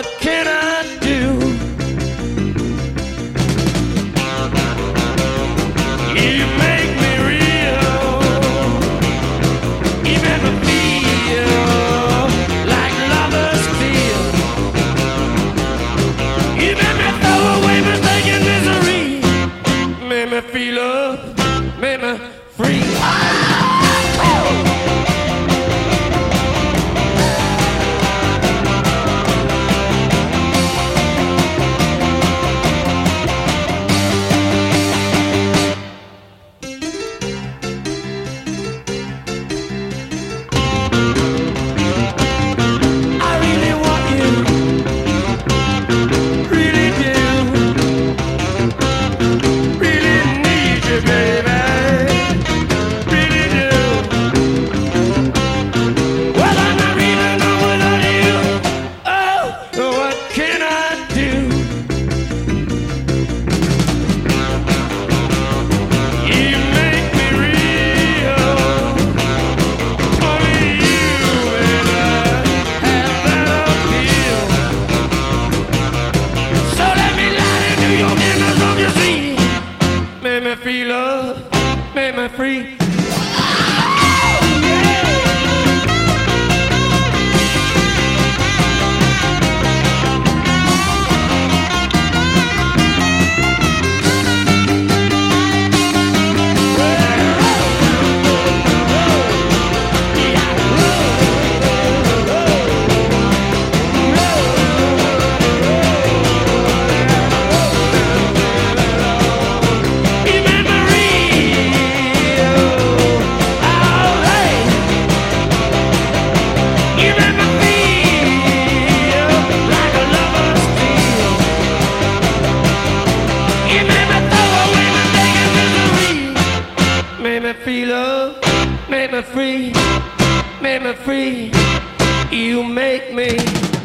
What can I? free, love. made me free. free, love. Make me free. Make me free. You make me.